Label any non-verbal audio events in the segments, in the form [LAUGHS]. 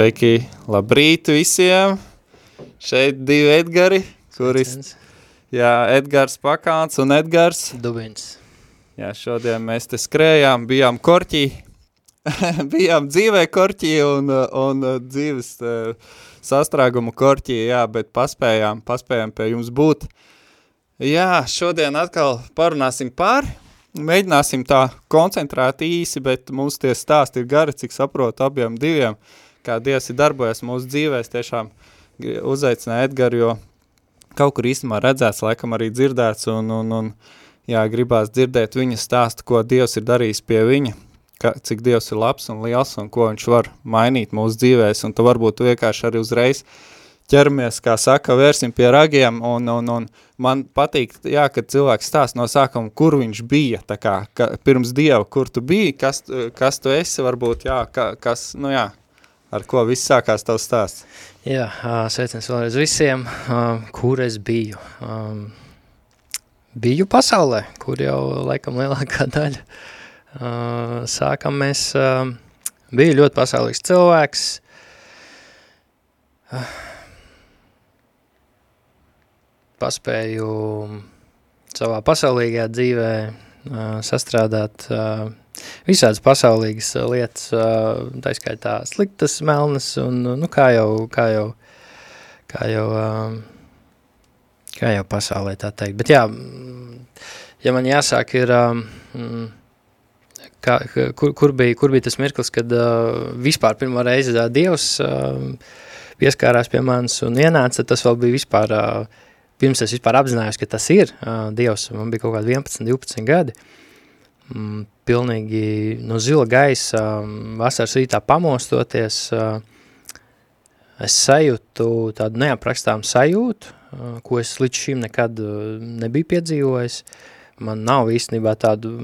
Sveiki, labrīt visiem! Šeit divi Edgari, kuris, jā, Edgars Pakāns un Edgars. Dubins. Jā, šodien mēs te skrējām, bijām korķī, [LAUGHS] bijām dzīvē korķī un, un dzīves sastrāgumu korķī, jā, bet paspējām, paspējām pie jums būt. Jā, šodien atkal parunāsim par, mēģināsim tā koncentrēt īsi, bet mums tie stāsti ir gari, cik saprotu abiem diviem. Uh, kā Dievs ir darbojas mūsu dzīvēs, tiešām uzaicināja Edgaru, jo kaut kur īstenībā redzēts, laikam arī dzirdēts, un, un, un jā, gribās dzirdēt viņa stāstu, ko Dievs ir darījis pie viņa, ka, cik Dievs ir labs un liels, un ko viņš var mainīt mūsu dzīvēs, un tu varbūt vienkārši arī uzreiz ķeramies, kā saka, vērsim pie ragiem, un, un, un man patīk, jā, kad cilvēks stāst no sākuma, kur viņš bija, tā kā, ka, pirms Dieva, kur tu biji, kas, kas tu esi, varbūt, jā, ka, kas, nu jā, Ar ko viss sākās tavs stāsts? Jā, sveiciens vēlreiz visiem, kur es biju. Biju pasaulē, kur jau laikam lielākā daļa. Sākam mēs, biju ļoti pasaulīgs cilvēks. Paspēju savā pasaulīgajā dzīvē sastrādāt visādas pasaulīgas lietas, tā skaitā sliktas, melnas, un, nu, kā jau, kā jau, kā jau, kā jau pasaulē tā teikt. Bet jā, ja man jāsāk ir, kā, kur, kur, bija, kur bija tas mirklis, kad vispār pirmo reizi Dievs pieskārās pie manis un ienāca, tas vēl bija vispār, pirms es vispār apzinājos, ka tas ir Dievs, man bija kaut kādi 11, 12 gadi, mm, pilnīgi no zila gaisa, vasaras rītā pamostoties, es sajūtu tādu neaprakstām sajūtu, ko es līdz šim nekad nebiju piedzīvojis. Man nav īstenībā tādu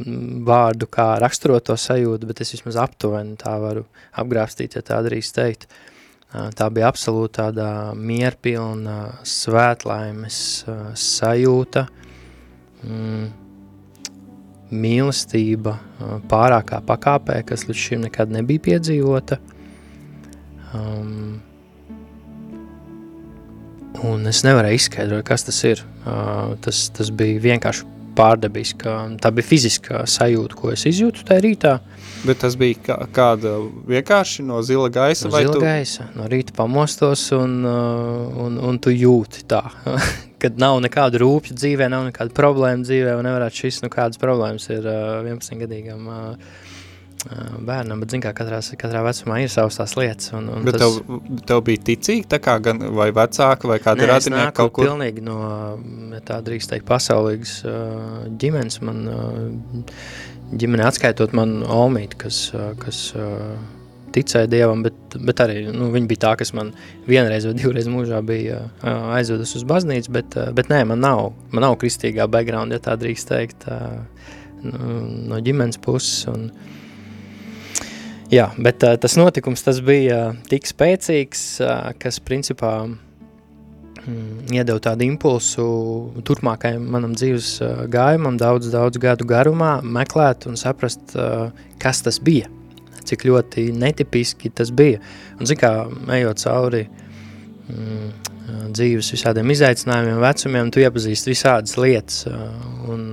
vārdu, kā raksturot to sajūtu, bet es vismaz aptuveni tā varu apgrābstīt, ja tā drīkst teikt. Tā bija absolūti tāda mierpilna svētlaimes sajūta, mm, mīlestība pārākā pakāpē, kas līdz šim nekad nebija piedzīvota. Um, un es nevarēju izskaidrot, kas tas ir. Uh, tas, tas bija vienkārši pārdabiska, tā bija fiziska sajūta, ko es izjūtu tajā rītā. Bet tas bija kā, kāda vienkārši no zila gaisa? No zila tu... gaisa, no rīta pamostos un, un, un tu jūti tā, [LAUGHS] kad nav nekāda rūpja dzīvē, nav nekāda problēma dzīvē, un nevarētu šis, nu kādas problēmas ir uh, 11-gadīgam uh, bērnam, bet zin kā katrā, vecumā ir savas tās lietas. Un, un bet tas... tev, tev bija ticīgi tā kā gan vai vecāka vai kāda radinieka kaut kur? pilnīgi no, tā drīkst teikt, pasaulīgas ģimenes. Man ģimene atskaitot man Olmīt, kas, kas ticēja Dievam, bet, bet arī nu, viņa bija tā, kas man vienreiz vai divreiz mūžā bija aizvedus uz baznīcu, bet, bet nē, man nav, man nav kristīgā background, ja tā drīkst teikt, no, no ģimenes puses. Un, jā, bet uh, tas notikums tas bija tik spēcīgs, uh, kas principā mm, iedeva tādu impulsu turpmākajam manam dzīves uh, gājumam daudz, daudz gadu garumā meklēt un saprast, uh, kas tas bija cik ļoti netipiski tas bija. Un, zin kā, ejot cauri mm, dzīves visādiem izaicinājumiem, vecumiem, tu iepazīsti visādas lietas. Un,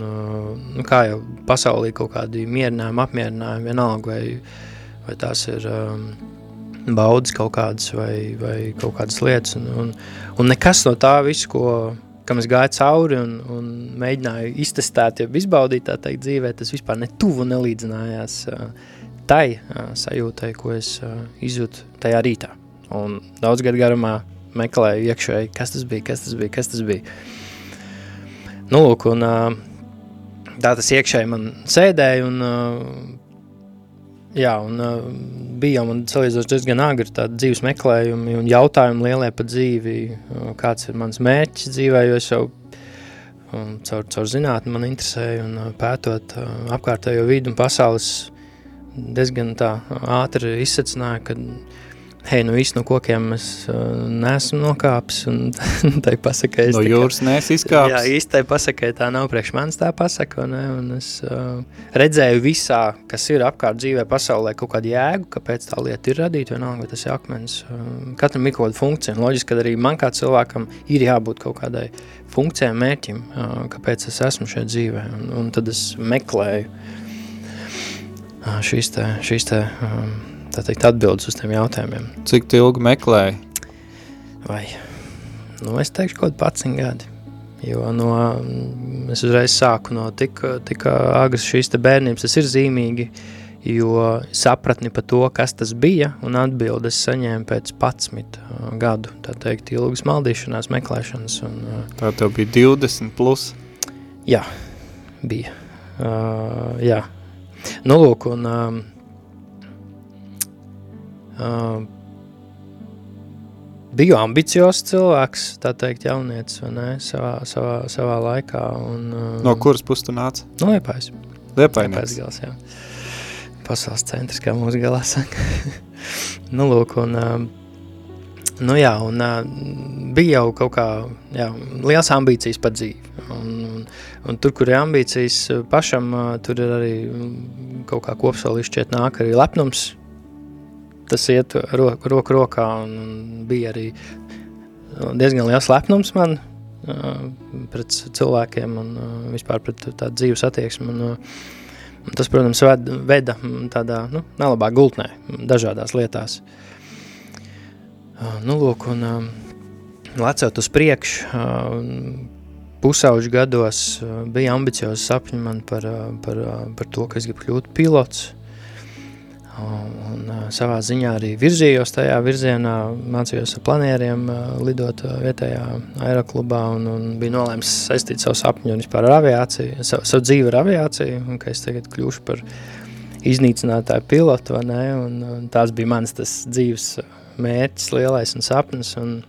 nu, kā jau pasaulī kaut kādi mierinājumi, apmierinājumi, vienalga, vai, vai tās ir um, baudas kaut kādas vai, vai kaut kādas lietas. Un, un, un nekas no tā visu, ko, kam es gāju cauri un, un mēģināju iztestēt, ja izbaudīt tā teikt dzīvē, tas vispār ne tuvu nelīdzinājās uh, tai uh, sajūtai, ko es uh, izjūtu tajā rītā. Un daudz gadu garumā meklēju iekšēji, kas tas bija, kas tas bija, kas tas bija. Nu, lūk, un uh, tā tas iekšēji man sēdēja, un uh, jā, un uh, bija man salīdzoši diezgan agri tādi dzīves meklējumi un jautājumi lielie par dzīvi, uh, kāds ir mans mērķis dzīvē, jo es jau um, caur, caur zinātni man interesēja un uh, pētot uh, apkārtējo vidu un pasaules diezgan tā ātri izsacināja, ka hei, nu viss no kokiem es uh, neesmu nokāpis, un [LAUGHS] tai pasakai... No jūras neesi izkāpis? Jā, īsti tai pasakai tā nav priekš manis tā pasaka, ne? un es uh, redzēju visā, kas ir apkārt dzīvē pasaulē, kaut kādu jēgu, kāpēc tā lieta ir radīta, vienalga, vai tas ir akmens. Uh, katram ir kaut kāda funkcija, un loģiski, ka arī man kā cilvēkam ir jābūt kaut kādai funkcijai, mērķim, uh, kāpēc es esmu šeit dzīvē, un, un tad es meklēju šīs te, šīs te um, tā teikt, atbildes uz tiem jautājumiem. Cik tu ilgi meklēji? Vai, nu es teikšu kaut 11 gadi, jo no, es uzreiz sāku no tik, tik agras šīs te bērnības, tas ir zīmīgi, jo sapratni par to, kas tas bija, un atbildes saņēmu pēc 11 gadu, tā teikt, ilgas maldīšanās, meklēšanas. Un, tā tev bija 20 plus? Jā, bija. Uh, jā. Nu, lūk, un um, Uh, biju ambiciozs cilvēks, tā teikt, jaunietis, ne, savā, savā, savā laikā. Un, uh, no kuras puses tu nāc? No Liepājas. Liepājnieks. gals, jā. Pasaules centrs, kā mūsu galā saka. [LAUGHS] nu, lūk, un, uh, nu jā, un uh, bija jau kaut kā, jā, liels ambīcijas par dzīvi. Un, un, un tur, kur ir ambīcijas pašam, uh, tur ir arī kaut kā kopsolī šķiet nāk arī lepnums, tas iet roku, roku rokā un, un bija arī diezgan liels lepnums man pret cilvēkiem un vispār pret tādu dzīves attieksmi. Un, un tas, protams, ved, veda tādā nu, nelabā gultnē dažādās lietās. Nu, lūk, un lecot uz priekšu, pusauģu gados bija ambiciozi sapņi man par, par, par to, ka es gribu kļūt pilots. Un, uh, savā ziņā arī virzījos tajā virzienā, mācījos ar planieriem, uh, lidot uh, vietējā aeroklubā un, un bija nolēms saistīt savu sapņu un vispār ar aviāciju, savu, savu dzīvi ar aviāciju, un ka es tagad kļūšu par iznīcinātāju pilotu, vai ne, un, un tās bija mans tas dzīves mērķis lielais un sapnis, un,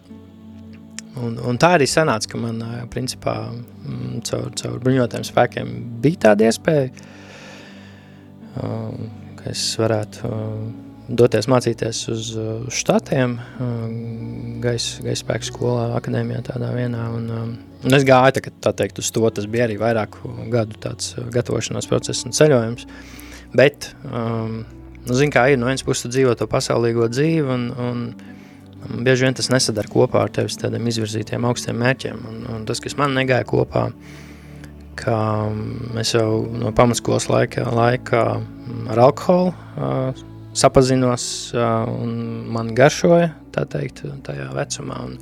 un, un tā arī sanāca, ka man, principā, mm, caur, caur bruņotājiem spēkiem bija tāda iespēja, um, es varētu uh, doties mācīties uz uh, štatiem, uh, gaisa gais spēku skolā, akadēmijā tādā vienā, un, um, un es gāju, tā, tā teikt, uz to, tas bija arī vairāku gadu tāds gatavošanās process un ceļojums, bet, um, nu, zin kā ir, no vienas puses tu dzīvo to pasaulīgo dzīvi, un, un, bieži vien tas nesadara kopā ar tevis tādiem izvirzītiem augstiem mērķiem, un, un tas, kas man negāja kopā, ka es jau no pamatskolas laika, laika ar alkoholu uh, sapazinos uh, un man garšoja, tā teikt, tajā vecumā. Un,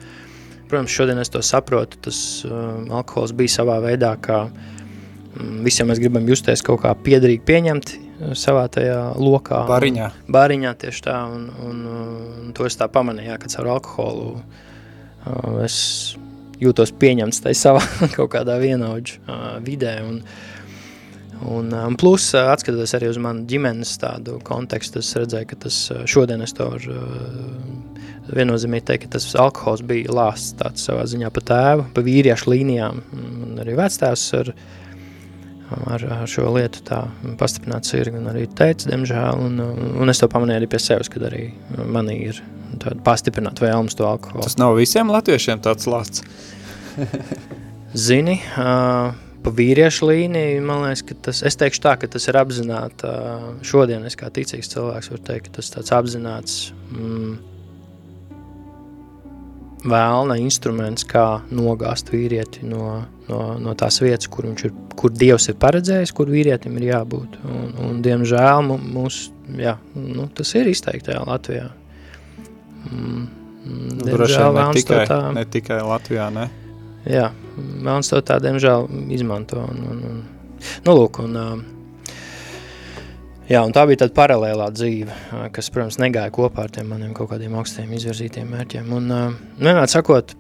protams, šodien es to saprotu, tas uh, alkohols bija savā veidā, kā um, visiem mēs gribam justies kaut kā piederīgi pieņemti savā tajā lokā. Bariņā. Un, bariņā tieši tā, un, un, un to es tā pamanīju, ka caur alkoholu uh, es jūtos pieņemts tai savā [LAUGHS] kaut kādā vienaudžu uh, vidē, un, Un, un plus, atskatoties arī uz manu ģimenes tādu kontekstu, es redzēju, ka tas šodien es to varu viennozīmīgi teikt, ka tas alkohols bija lāsts tāds savā ziņā pa tēvu, pa vīriešu līnijām, un arī vectēvs ar, ar, ar šo lietu tā pastiprināts ir, un arī teica, diemžēl, un, un es to pamanīju arī pie sevis, kad arī manī ir tāda pastiprināta vēlmes to alkoholu. Tas nav visiem latviešiem tāds lāsts? [LAUGHS] Zini, uh, pa vīriešu līniju, man liekas, ka tas, es teikšu tā, ka tas ir apzināti, uh, šodien es kā ticīgs cilvēks varu teikt, ka tas tāds apzināts mm, vēlna instruments, kā nogāzt vīrieti no, no, no tās vietas, kur, ir, kur Dievs ir paredzējis, kur vīrietim ir jābūt. Un, un diemžēl mums, jā, nu, tas ir izteikti jā, Latvijā. Mm, diemžēl ne tikai, tā, ne tikai Latvijā, ne? Jā, Melns to tā, diemžēl, izmanto. Un, un, un, nu, lūk, un, jā, un tā bija tāda paralēlā dzīve, kas, protams, negāja kopā ar tiem maniem kaut kādiem augstiem izvirzītiem mērķiem. Un, vienmēr sakot,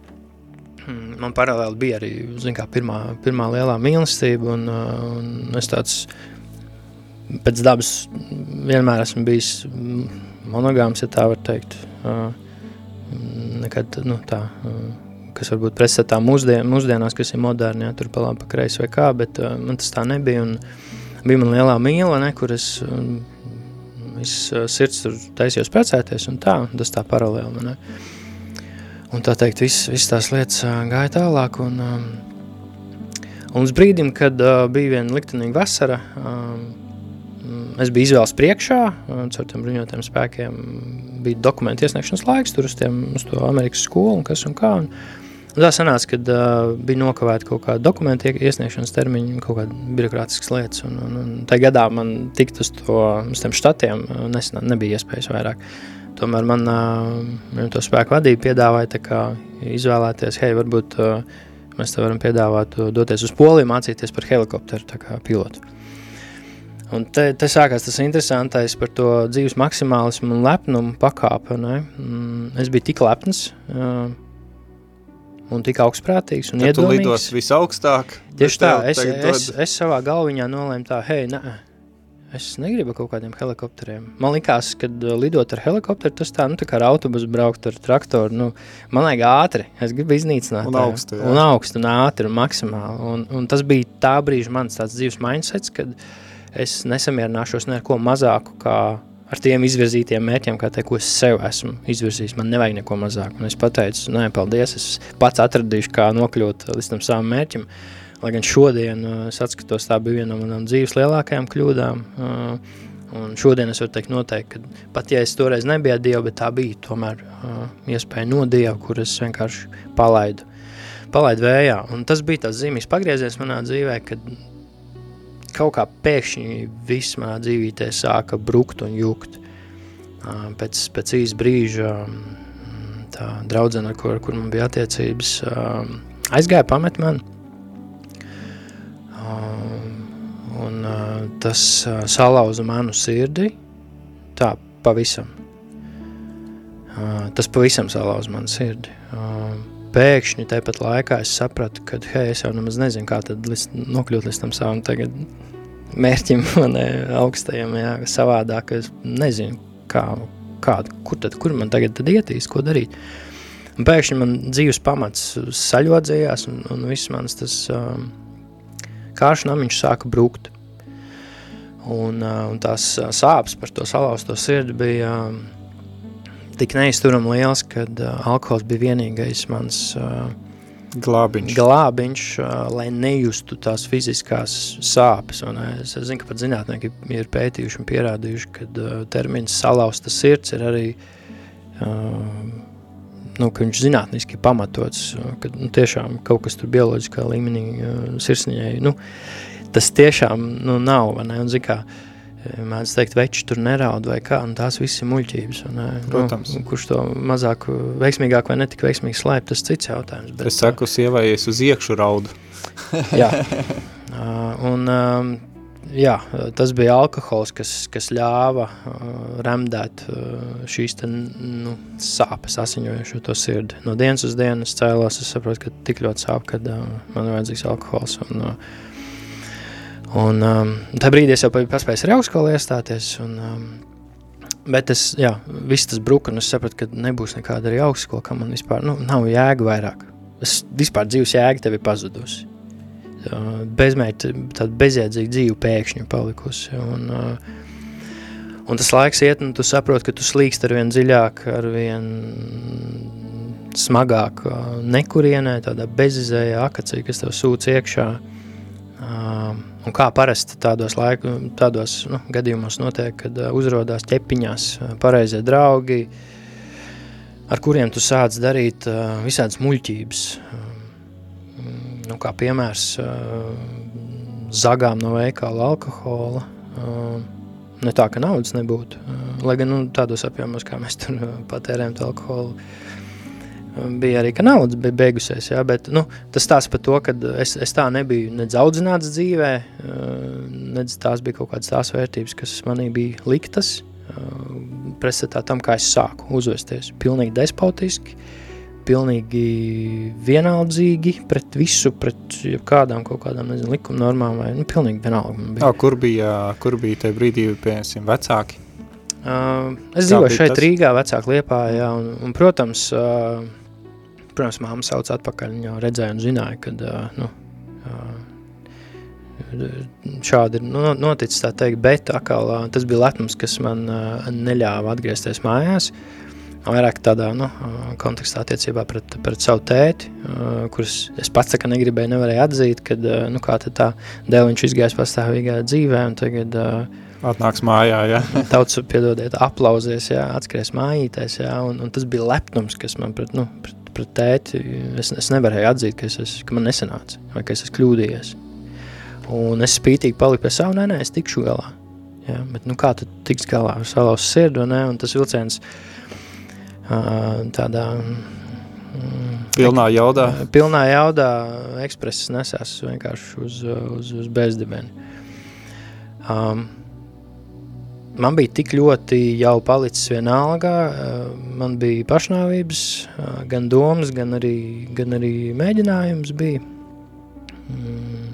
hmm, man paralēli bija arī, zin kā, pirmā, pirmā lielā mīlestība, un, un es tāds pēc dabas vienmēr esmu bijis monogāms, ja tā var teikt. Nekad, nu, tā, kas varbūt pretstatā mūsdien, mūsdienās, kas ir moderni, ja, tur pa labi, pa kreisi vai kā, bet man tas tā nebija, un bija man lielā mīla, ne, kur es um, viss uh, sirds tur taisījos precēties, un tā, tas tā paralēli, ne. Un tā teikt, viss, viss tās lietas uh, gāja tālāk, un, um, un uz brīdim, kad uh, bija viena liktenīga vasara, um, es biju izvēles priekšā, caur tiem bruņotiem spēkiem bija dokumentu iesniegšanas laiks, tur uz, tiem, uz to Amerikas skolu un kas un kā, Un tā sanāca, ka uh, bija nokavēta kaut kāda dokumenta iesniegšanas termiņa, kaut kāda birokrātiskas lietas. Un, un, un tajā gadā man tikt uz, to, uz tiem štatiem nesenā, nebija iespējas vairāk. Tomēr man uh, to spēku vadība piedāvāja kā, izvēlēties, hei, varbūt uh, mēs te varam piedāvāt uh, doties uz Poliju, mācīties par helikopteru kā, pilotu. Un te, te sākās tas interesantais par to dzīves maksimālismu un lepnumu pakāpi. Mm, es biju tik lepns, uh, un tik augstprātīgs un Tad iedomīgs. tu lidos visaugstāk. Tieši tā, es, es, es savā galviņā nolēmu tā, hei, nē, es negribu kaut kādiem helikopteriem. Man likās, ka lidot ar helikopteru, tas tā, nu, tā kā ar autobusu braukt ar traktoru, nu, man vajag ātri, es gribu iznīcināt. Un augstu, jā. Un augstu, un ātri, un maksimāli. Un, un tas bija tā brīža mans tāds dzīves mindsets, kad es nesamierināšos ne ar ko mazāku, kā ar tiem izvirzītiem mērķiem, kā te, ko es sev esmu izvirzījis. Man nevajag neko mazāk. Un es pateicu, nē, paldies, es pats atradīšu, kā nokļūt līdz tam savam mērķim. Lai gan šodien uh, es atskatos, tā bija viena no manām dzīves lielākajām kļūdām. Uh, un šodien es varu teikt noteikti, ka pat ja es toreiz nebija Dieva, bet tā bija tomēr uh, iespēja no Dieva, kur es vienkārši palaidu, palaidu vējā. Un tas bija tas zīmīgs pagrieziens manā dzīvē, kad kaut kā pēkšņi viss manā dzīvītē sāka brukt un jukt. Pēc, pēc īsa brīža tā draudzene, kur, kur man bija attiecības, aizgāja pamet man. Un tas salauza manu sirdi, tā pavisam. Tas pavisam salauza manu sirdi. Pēkšņi tāpat laikā es sapratu, ka hei, es jau nemaz nezinu, kā tad līdz, nokļūt līdz tam savam tagad mērķim, [LAUGHS] manai augstajam, jā, savādāk. Es nezinu, kā, kā, kur, tad, kur man tagad tad ietīs, ko darīt. Un pēkšņi man dzīves pamats saļodzējās, un, un viss mans tas um, kāršu namiņš sāka brukt. Un, uh, un tās sāpes par to salauzto sirdi bija um, tik neizturam liels, kad uh, alkohols bija vienīgais mans uh, glābiņš. glābiņš, uh, lai nejustu tās fiziskās sāpes. Un, uh, es, es zinu, ka pat zinātnieki ir pētījuši un pierādījuši, ka uh, termins salauzta sirds ir arī uh, nu, ka viņš zinātniski pamatots, ka nu, tiešām kaut kas tur bioloģiskā līmenī uh, sirsniņai, nu, tas tiešām nu, nav, vai ne, un zin kā, mēdz teikt, veči tur neraud vai kā, un tās viss ir muļķības, un, Protams. Nu, kurš to mazāk veiksmīgāk vai netik veiksmīgi slēp, tas cits jautājums. Bet, es saku, sievai, es uz iekšu raudu. [LAUGHS] jā, un um, jā, tas bija alkohols, kas, kas ļāva remdēt šīs te, nu, sāpes asiņojušo to sirdi. No dienas uz dienu es cēlos, es saprotu, ka tik ļoti sāp, kad man vajadzīgs alkohols. Un, uh, un um, tā brīdī es jau biju paspējis arī augstskolu iestāties, un, um, bet es, jā, viss tas bruka, un es sapratu, ka nebūs nekāda arī augstskola, ka man vispār, nu, nav jēga vairāk. Es vispār dzīves jēga tev ir pazudusi bezmērķa, tāda bezjēdzīga dzīve pēkšņi palikusi. Un, un tas laiks iet, un tu saproti, ka tu slīkst ar vien dziļāk, ar vien smagāk nekurienē, tādā bezizējā akacī, kas tev sūc iekšā. Un kā parasti tādos, laiku, tādos nu, gadījumos notiek, kad uzrodās ķepiņās pareizie draugi, ar kuriem tu sāc darīt visādas muļķības, nu, kā piemērs zagām no veikala alkohola. Ne tā, ka naudas nebūtu, lai gan nu, tādos apjomos, kā mēs tur patērējam alkoholu, bija arī, ka naudas bija beigusies, jā, bet nu, tas tās par to, ka es, es tā nebiju nedz audzināts dzīvē, nedz tās bija kaut kādas tās vērtības, kas manī bija liktas, pretstatā tam, kā es sāku uzvesties. Pilnīgi despotiski, pilnīgi vienaldzīgi pret visu, pret kādām kaut kādām, nezinu, likuma normām vai, nu, pilnīgi vienalga bija. O, kur bija, kur bija tajā brīdī, piemēram, vecāki? Uh, es dzīvoju šeit tas? Rīgā, vecāk Liepā, jā, un, un protams, uh, protams, māma sauc atpakaļ, viņa redzēja un zināja, uh, nu, šādi ir nu, noticis, teikt, bet atkal tas bija lepnums, kas man neļāva atgriezties mājās, vairāk tādā nu, kontekstā attiecībā pret, pret savu tēti, kurus es pats tā negribēju, nevarēju atzīt, kad, nu, kā tā dēļ viņš izgājis pastāvīgā dzīvē, tagad Atnāks mājā, jā. [LAUGHS] Tauts, piedodiet, aplauzies, jā, atskries mājītēs, jā, un, un tas bija lepnums, kas man pret, nu, pret, pret tēti, es, es nevarēju atzīt, ka, es, es, ka man nesanāca, vai ka es esmu kļūdījies. Un es spītīgi paliku pie savu, nē, nē, es tikšu galā. Ja, bet, nu, kā tu tiks galā ar salauz sirdu, ne? Un tas vilciens uh, tādā... Mm, pilnā jaudā. Pilnā jaudā ekspreses nesās vienkārši uz, uz, uz bezdibeni. Um, man bija tik ļoti jau palicis vienalga, man bija pašnāvības, gan domas, gan arī, gan arī mēģinājums bija. Mm,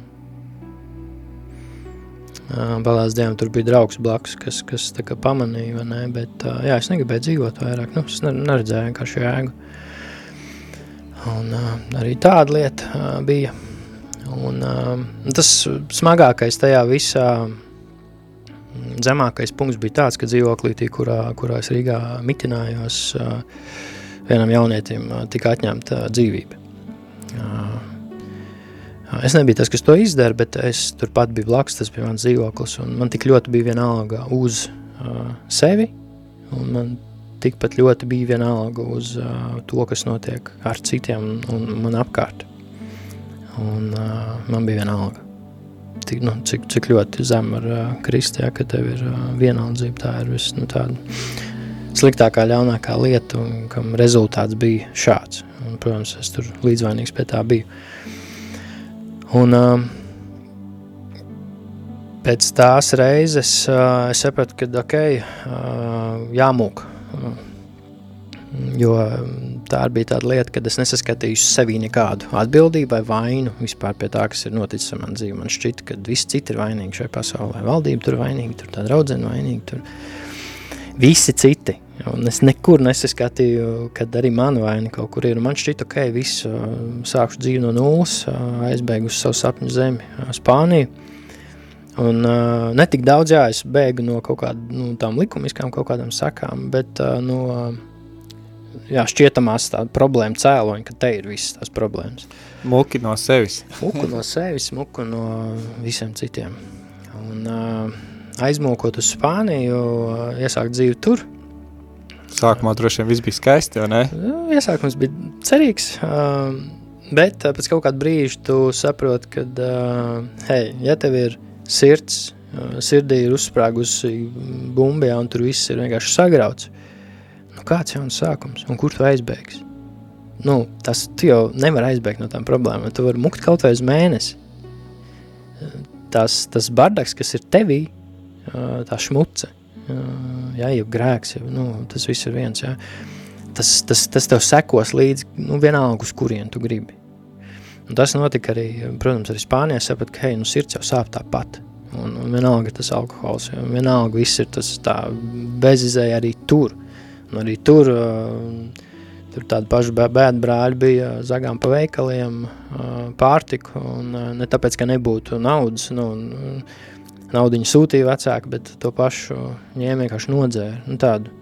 Balās dievam tur bija draugs blakus, kas, kas tā kā pamanīja, ne, bet jā, es negribēju dzīvot vairāk, nu, es neredzēju vienkārši jēgu. Un arī tāda lieta bija. Un tas smagākais tajā visā, zemākais punkts bija tāds, ka dzīvoklītī, kurā, kurā es Rīgā mitinājos, vienam jaunietim tika atņemta dzīvība. Es nebiju tas, kas to izdara, bet es turpat biju blakus, tas bija mans dzīvoklis, un man tik ļoti bija vienalga uz uh, sevi, un man tikpat ļoti bija vienalga uz uh, to, kas notiek ar citiem un, man apkārt. Un uh, man bija vienalga. Tik, nu, cik, cik ļoti zem ar uh, kristijā, ka tev ir uh, vienaldzība, tā ir viss, nu, tāda sliktākā, ļaunākā lieta, un kam rezultāts bija šāds. Un, protams, es tur līdzvainīgs pie tā biju. Un uh, pēc tās reizes uh, es sapratu, ka ok, uh, jāmūk. Uh, jo tā bija tāda lieta, kad es nesaskatīju sevī nekādu atbildību vai vainu vispār pie tā, kas ir noticis ar mani dzīvi. Man šķita, ka visi citi ir vainīgi šajā pasaulē. Valdība tur vainīga, tur tā draudzene vainīga, tur visi citi. Un es nekur nesaskatīju, kad arī mana vaina kaut kur ir. Man šķita, ka okay, viss sākšu dzīvi no nulles, aizbēgu uz savu sapņu zemi, Spāniju. Un uh, ne tik daudz, jā, es bēgu no kaut kādām nu, tām likumiskām kaut kādām sakām, bet uh, no jā, šķietamās problēma cēloņa, ka te ir visas tās problēmas. Muki no sevis. muku no sevis, muku no visiem citiem. Un uh, aizmokot uz Spāniju, uh, iesākt dzīvi tur – Sākumā droši vien viss bija skaisti, vai ne? Nu, iesākums bija cerīgs, um, bet uh, pēc kaut kāda brīža tu saproti, ka, uh, hei, ja tev ir sirds, uh, sirdī ir uzsprāgusi bumbijā un tur viss ir vienkārši sagrauts, kāds jauns sākums un kur tu aizbēgs? Nu, tas tu jau nevar aizbēgt no tām problēmām, tu vari mukt kaut vai uz mēnesi. Tas, tas bardaks, kas ir tevī, tā šmuce, jā, jau grēks, jau, nu, tas viss ir viens, jā. Tas, tas, tas tev sekos līdzi, nu, vienalga, uz kurien tu gribi. Un tas notika arī, protams, arī Spānijā sapat, ka, hei, nu, sirds jau sāp tāpat. Un, un vienalga tas alkohols, jā, vienalga viss ir tas tā bezizēja arī tur. Arī tur, tur tādi paši bēdu brāļi bija zagām pa veikaliem, pārtiku, un ne tāpēc, ka nebūtu naudas, nu, naudiņu sūtīja vecāki, bet to pašu ņēma vienkārši nodzēra. Nu, tādu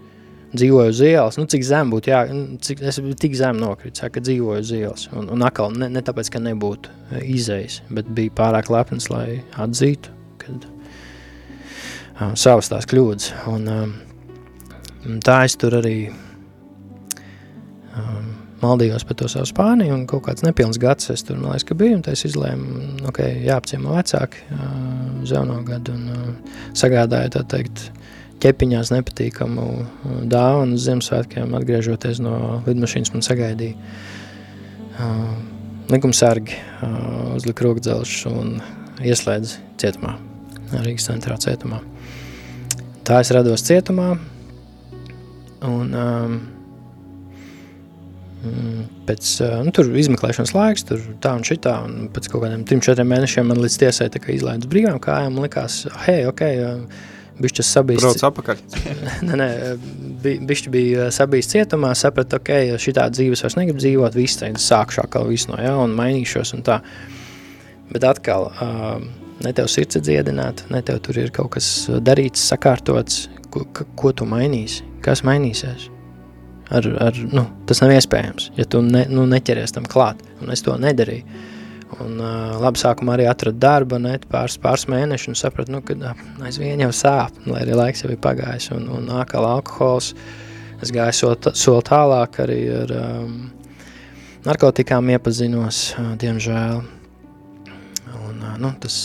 dzīvoju uz ielas, nu, cik zem būtu, jā, nu, cik, es tik zem nokritu, ka dzīvoju uz ielas. Un, un atkal, ne, ne tāpēc, ka nebūtu izējis, bet bija pārāk lepns, lai atzītu, kad um, savas tās kļūdas. Un, um, tā es tur arī um, maldījos par to savu Spāniju, un kaut kāds nepilns gads es tur, man liekas, ka biju, un es izlēmu, ok, jāapciemo vecāki uz jauno gadu, un sagādāju, tā teikt, ķepiņās nepatīkamu dāvanu uz Ziemassvētkiem, atgriežoties no lidmašīnas, man sagaidīja uh, likumsargi, uh, uzlika rokdzelžus un ieslēdz cietumā, Rīgas centrā cietumā. Tā es rados cietumā, un um, Mm, pēc uh, nu, tur izmeklēšanas laiks, tur tā un šitā, un pēc kaut kādiem trim, četriem mēnešiem man līdz tiesai tā kā izlaidus brīvām kājām, un likās, hei, ok, uh, bišķis sabijis. Brauc apakaļ. [LAUGHS] nē, nē, bi, bišķi bija sabijis cietumā, saprat, ok, šitā dzīves vairs negrib dzīvot, viss tagad sākšu atkal visu no jauna, mainīšos un tā. Bet atkal, uh, ne tev sirds ir dziedināta, ne tev tur ir kaut kas darīts, sakārtots, ko, ko tu mainīsi, kas mainīsies. Ar, ar, nu, tas nav iespējams, ja tu ne, nu, neķeries tam klāt, un es to nedarīju. Un, uh, labi, sākumā arī atradu darbu, ne, pāris, pāris mēnešus, un sapratu, nu, ka aizvien jau sāp, lai arī laiks jau ir pagājis, un, un ākal alkohols, es gāju sol, sol tālāk arī ar um, narkotikām iepazinos, uh, diemžēl. Un, uh, nu, tas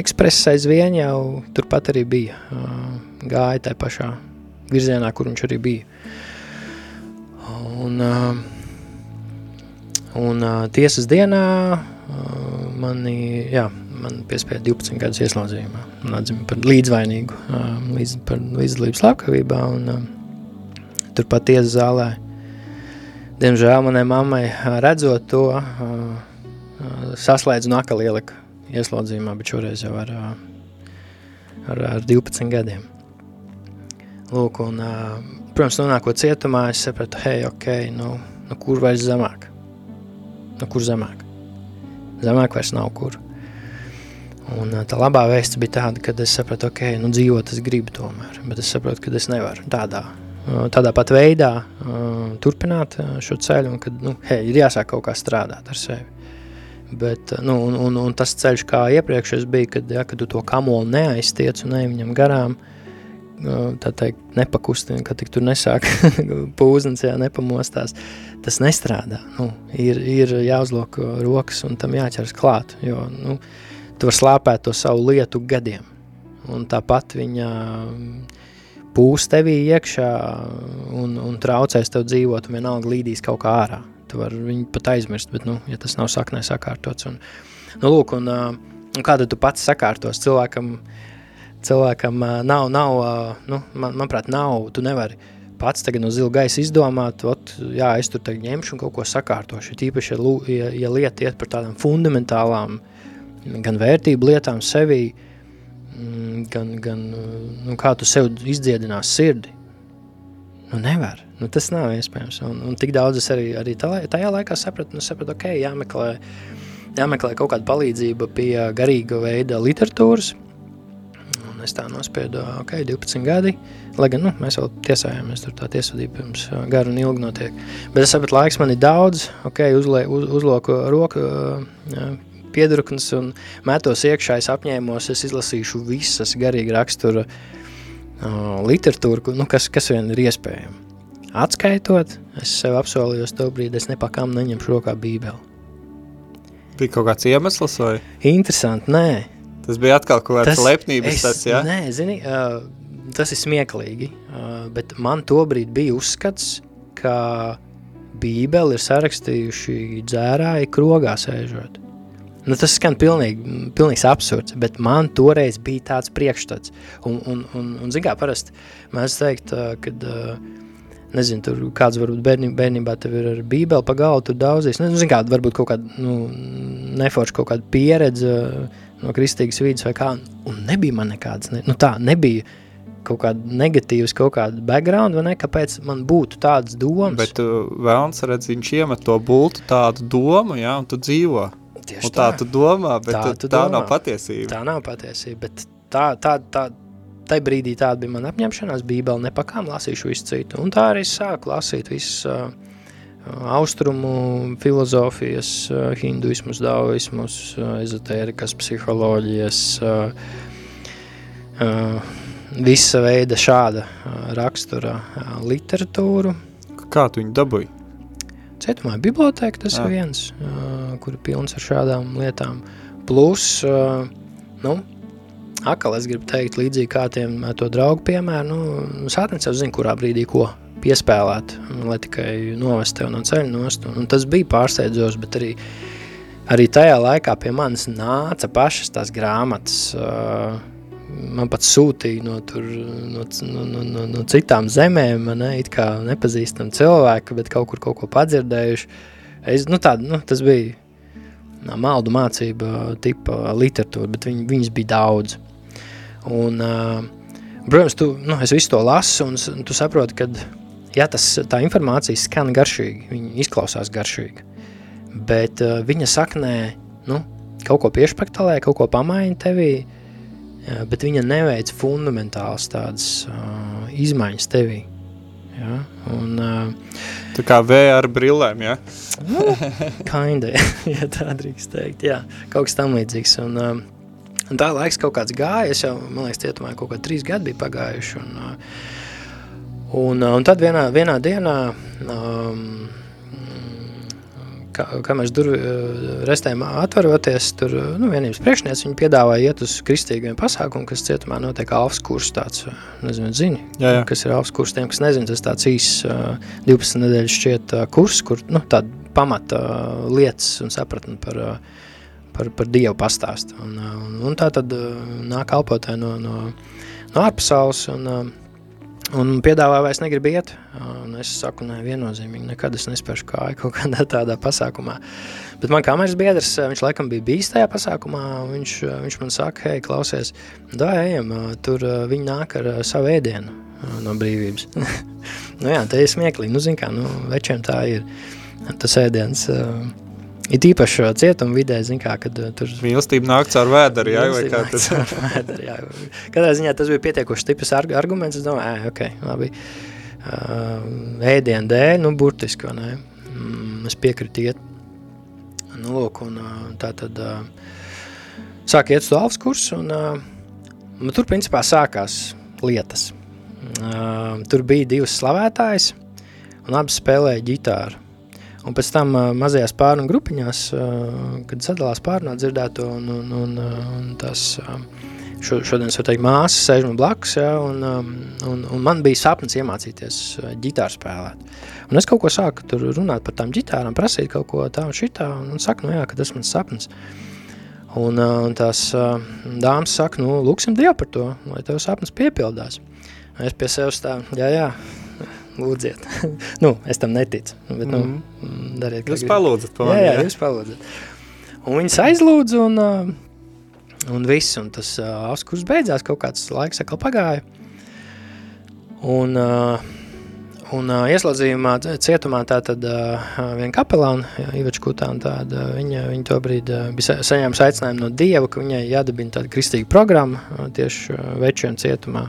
ekspress aizvien jau turpat arī bija, uh, gāja tai pašā virzienā, kur viņš arī bija. Un, uh, un uh, tiesas dienā uh, mani, jā, man piespēja 12 gadus ieslodzījumā un atzima par līdzvainīgu, līdz, par līdzdalību slepkavībā un turpat tiesas zālē. Diemžēl manai mammai redzot to, saslēdzu un akal ielika ieslodzījumā, bet šoreiz jau ar, ar, ar 12 gadiem. Lūk, un protams, nonākot cietumā, es sapratu, hei, ok, nu, nu kur vairs zemāk? Nu, kur zemāk? Zemāk vairs nav kur. Un tā labā vēsts bija tāda, ka es sapratu, ok, nu dzīvot es gribu tomēr, bet es saprotu, ka es nevaru tādā, tādā pat veidā turpināt šo ceļu, un kad, nu, hei, ir jāsāk kaut kā strādāt ar sevi. Bet, nu, un, un, un tas ceļš, kā iepriekš es biju, kad, ja, kad tu to kamolu neaiztiec un neej viņam garām, uh, tā teikt, nepakustina, ka tik tur nesāk [LAUGHS] pūznes, jā, nepamostās, tas nestrādā. Nu, ir, ir jāuzlok rokas un tam jāķers klāt, jo, nu, tu var slāpēt to savu lietu gadiem. Un tāpat viņa pūs tevī iekšā un, un traucēs tev dzīvot, un vienalga līdīs kaut kā ārā. Tu var viņu pat aizmirst, bet, nu, ja tas nav saknē sakārtots. Un, nu, lūk, un, un kāda tu pats sakārtos cilvēkam, uh, cilvēkam nav, nav nu, man, manuprāt, nav, tu nevari pats tagad no zila gaisa izdomāt, ot, jā, es tur tagad ņemšu un kaut ko sakārtošu. Tīpaši, ja, ja, ja lieta iet par tādām fundamentālām, gan vērtību lietām sevī, mm, gan, gan nu, kā tu sev izdziedinās sirdi. Nu, nevar. Nu, tas nav iespējams. Un, un tik daudz es arī, arī tajā laikā sapratu, nu, sapratu, ok, jāmeklē, jāmeklē kaut kāda palīdzība pie garīga veida literatūras, es tā nospiedu, ok, 12 gadi, lai gan, nu, mēs vēl tiesājāmies, tur tā tiesvedība pirms garu un ilgi notiek. Bet es sapratu, laiks man ir daudz, ok, uzlie, uz, uzloku roku, piedruknes un metos iekšā, es apņēmos, es izlasīšu visas garīgi rakstura uh, literatūru, nu, kas, kas vien ir iespējami. Atskaitot, es sev apsolījos to brīdi, es nepakām neņemšu rokā bībeli. Bija kaut kāds iemesls vai? Interesanti, nē. Tas bija atkal kaut kāds lepnības tas, jā? Nē, zini, uh, tas ir smieklīgi, uh, bet man tobrīd bija uzskats, ka Bībeli ir sarakstījuši dzērāji krogā sēžot. Nu, tas skan pilnīgi, pilnīgs absurds, bet man toreiz bija tāds priekšstats. Un, un, un, un zin kā, parasti mēs teikt, kad, nezinu, tur kāds varbūt bērnībā, bērnībā tev ir ar bībeli pa galvu, tur daudzīs, nezinu, zin kā, varbūt kaut kāda, nu, neforša kaut kāda pieredze, no kristīgas vidas vai kā, un nebija man nekādas, ne, nu tā, nebija kaut kāda negatīvas, kaut kāda background, vai ne, kāpēc man būtu tādas domas. Bet uh, vēlns redz, viņš iemet to bultu tādu domu, jā, un tu dzīvo. Tieši un tā. tā tu domā, bet tā, tu tā domā. nav patiesība. Tā nav patiesība, bet tā, tā, tā, tai brīdī tāda bija mana apņemšanās, bībeli nepakām lasīšu visu citu, un tā arī sāku lasīt visus uh, austrumu filozofijas, hinduismus, daoismus, ezotērikas, psiholoģijas, visa veida šāda rakstura literatūru. Kā tu viņu dabūji? Cietumā biblioteka tas Jā. ir viens, kur ir pilns ar šādām lietām. Plus, nu, akal es gribu teikt līdzīgi kā tiem to draugu piemēru, nu, sātnes jau zina, kurā brīdī ko piespēlēt, lai tikai novest tev no ceļa nost. Un, un tas bija pārsteidzoši, bet arī, arī tajā laikā pie manis nāca pašas tās grāmatas, man pat sūtīja no, tur, no, no, no, no, citām zemēm, ne, it kā nepazīstam cilvēku, bet kaut kur kaut ko padzirdējuši. Es, nu, tā, nu, tas bija maldu mācība tipa literatūra, bet viņ, viņas bija daudz. Un, uh, protams, tu, nu, es visu to lasu, un tu saproti, ka ja tas, tā informācija skan garšīgi, viņa izklausās garšīgi, bet uh, viņa saknē, nu, kaut ko piešpektalē, kaut ko pamaina tevī, jā, bet viņa neveic fundamentāls tādas uh, izmaiņas tevī. Ja? Un, uh, tā kā VR brillēm, ja? nu, kinda, [LAUGHS] ja tā drīkst teikt, jā, kaut kas tam līdzīgs. Un, uh, un tā laiks kaut kāds gāja, es jau, man liekas, cietumā kaut kā trīs gadi bija pagājuši. Un, uh, un, uh, un tad vienā, vienā dienā um, kā, kā mēs durvi eh, restēm atveroties, tur, nu, vienības priekšniec, viņi piedāvāja iet uz kristīgiem pasākumu, kas cietumā notiek alfas kurs tāds, nezinu, zini, jā, jā. kas ir alfas kurs, tiem, kas nezinu, tas tāds īs 12 eh, nedēļas šķiet kurs, kur, nu, tāda pamata lietas un sapratni par, par, par Dievu pastāst. Un, un, un tā tad nāk kalpotāji no, no, no ārpasaules un Un piedāvā vairs negrib iet, un es saku, nē, viennozīmīgi, nekad es nespēšu kāju kaut kādā tādā pasākumā. Bet man kameras biedrs, viņš laikam bija bijis tajā pasākumā, viņš, viņš man saka, hei, klausies, dā, ejam, tur viņi nāk ar savu ēdienu no brīvības. [LAUGHS] nu jā, te ir smieklīgi, nu zin kā, nu večiem tā ir tas ēdiens, uh, It īpaši cietuma vidē, kā, kad uh, tur... Mīlestība nāk caur vēderi, jā, vai kā tas? jā. Katrā ziņā tas bija pietiekoši stiprs arguments, es domāju, ē, ok, labi. Uh, ēdien dēļ, nu, burtiski, vai ne? Mm, es piekritu iet. Nu, lūk, un uh, tā tad uh, sāk iet uz to alfas kursu, un uh, tur, principā, sākās lietas. Uh, tur bija divas slavētājas, un abas spēlēja ģitāru. Un pēc tam uh, mazajās pārunu grupiņās, uh, kad sadalās pārunā dzirdēto un, un, un, un tās uh, šo, šodien, var teikt, māsas sēž man blakus, ja, un, um, un, un man bija sapnis iemācīties ģitāru spēlēt. Un es kaut ko sāku tur runāt par tām ģitārām, prasīt kaut ko tā un šitā, un, un saku, nu jā, ka tas mans sapnis. Un, un tās dāmas saka, nu, lūksim Dievu par to, lai tev sapnis piepildās. Es pie sevis tā, jā, jā, lūdziet. [LAUGHS] nu, es tam neticu, bet, nu, mm. dariet, kā Jūs grib. palūdzat to jā, jā, jā, jūs palūdzat. Un viņas aizlūdz, un, un viss, un tas auskurs beidzās, kaut kāds laiks atkal pagāja. Un, un ieslodzījumā cietumā tā tad viena kapelāna, Ivača Kutāna, tāda, viņa, viņa tobrīd bija saņēmusi aicinājumu no Dieva, ka viņai jādabina tāda kristīga programma tieši večiem cietumā.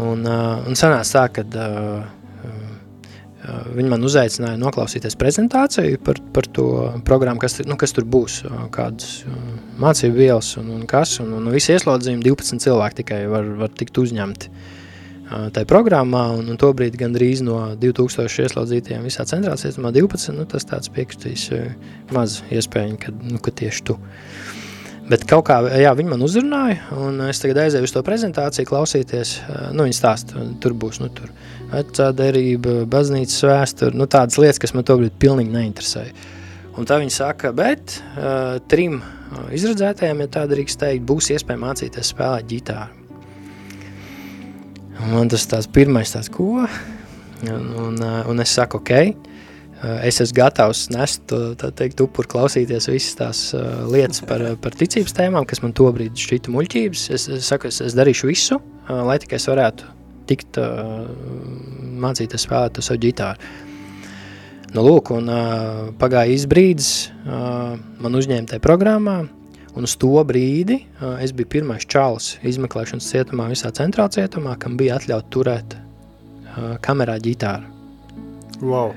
Un, uh, un sanāca tā, ka uh, uh, viņi man uzaicināja noklausīties prezentāciju par, par to programmu, kas, nu, kas tur būs, uh, kādas uh, mācību vielas un, un kas, un, un visi ieslodzījumi 12 cilvēki tikai var, var tikt uzņemti uh, tajā programmā, un, un tobrīd gandrīz no 2000 ieslodzītajiem visā centrālā cietumā 12, nu, tas tāds piekritīs uh, maz iespēja, ka, nu, ka tieši tu. Uh, Bet kaut kā, jā, viņi man uzrunāja, un es tagad aizēju uz to prezentāciju klausīties, nu, viņi stāsta, tur būs, nu, tur vecā derība, baznīcas vēsture, nu, tādas lietas, kas man tobrīd pilnīgi neinteresēja. Un tā viņi saka, bet uh, trim izredzētajiem, ja tā drīkst teikt, būs iespēja mācīties spēlēt ģitāru. Un man tas tās pirmais tāds, ko? Un, un, un es saku, Eh, es esmu gatavs nest teikt, upuru, klausīties visas tās uh, lietas par, par ticības tēmām, kas man tobrīd šķita muļķības. Es, es saku, es, es darīšu visu, lai tikai es varētu tikt mācīties spēlēt savu ģitāru. Nu, lūk, un pagāja īs brīdis, uh, man uzņēma tajā programmā, un uz to brīdi es biju pirmais čalis izmeklēšanas cietumā visā centrāla cietumā, kam bija atļaut turēt kamerā ģitāru. Wow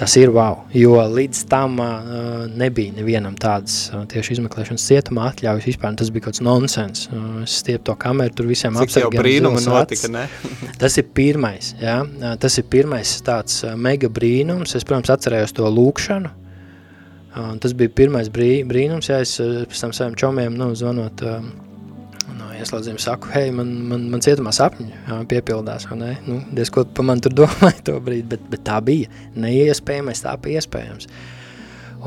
tas ir wow. Jo līdz tam uh, nebija nevienam tādas uh, tieši izmeklēšanas cietumā atļaujas vispār. Tas bija kāds nonsens. Uh, es stiepu to kameru, tur visiem apsargiem. Brīnums notika, ne? [LAUGHS] tas ir pirmais, jā. Uh, tas ir pirmais tāds uh, mega brīnums. Es, protams, atcerējos to lūkšanu. Uh, tas bija pirmais brī, brīnums, ja es uh, pēc tam saviem čomiem, nu, zvanot uh, ieslodzījumu saku, hei, man, man, man cietumā sapņi piepildās? Nu, diez ko pa man tur domāju to brīdi, bet, bet tā bija neiespējamais, tā bija iespējams.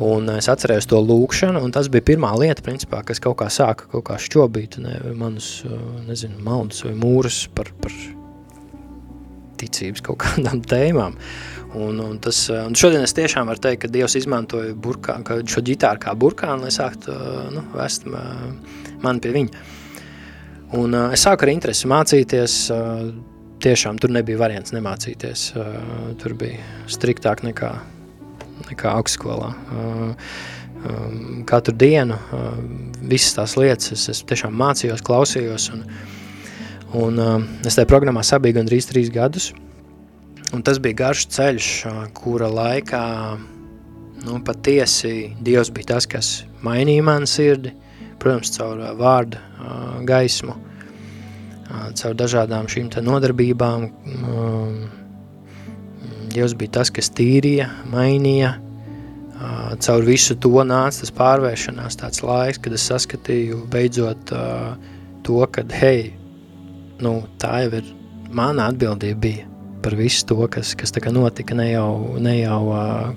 Un es atcerējos to lūkšanu, un tas bija pirmā lieta, principā, kas kaut kā sāka kaut kā šķobīt ne, manus, nezinu, maldus vai mūrus par, par ticības kaut [LAUGHS] kādām tēmām. Un, un tas, un šodien es tiešām varu teikt, ka Dievs izmantoja burkānu, ka šo ģitāru kā burkānu, lai sāktu nu, vest mani pie viņa. Un uh, es sāku ar interesi mācīties, uh, tiešām tur nebija variants nemācīties, uh, tur bija striktāk nekā, nekā augstskolā. Uh, um, katru dienu uh, visas tās lietas es, es tiešām mācījos, klausījos un, un uh, es tajā programmā sabiju gandrīz trīs gadus un tas bija garš ceļš, uh, kura laikā nu, patiesi Dievs bija tas, kas mainīja manu sirdi, protams, caur vārdu gaismu, caur dažādām šīm te nodarbībām. Dievs bija tas, kas tīrīja, mainīja, caur visu to nāca tas pārvēršanās, tāds laiks, kad es saskatīju beidzot to, kad, hei, nu, tā jau ir, mana atbildība bija par visu to, kas, kas tā kā notika, ne jau, ne jau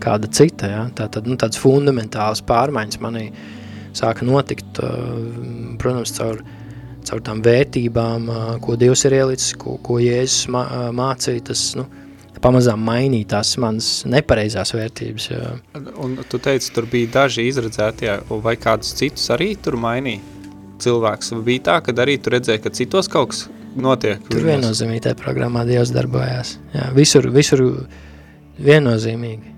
kāda cita, ja? tā tad, nu, tāds fundamentāls pārmaiņas manī, uh, sāka notikt, protams, caur, caur tām vērtībām, ko Dievs ir ielicis, ko, ko Jēzus mācīja, tas, nu, pamazām mainīt tās manas nepareizās vērtības. Jā. Un tu teici, tur bija daži izredzēti, jā, vai kādus citus arī tur mainīja cilvēks? Bija tā, ka arī tu redzēji, ka citos kaut kas notiek? Tur viennozīmīgi tajā programmā Dievs darbojās. Jā, visur, visur viennozīmīgi,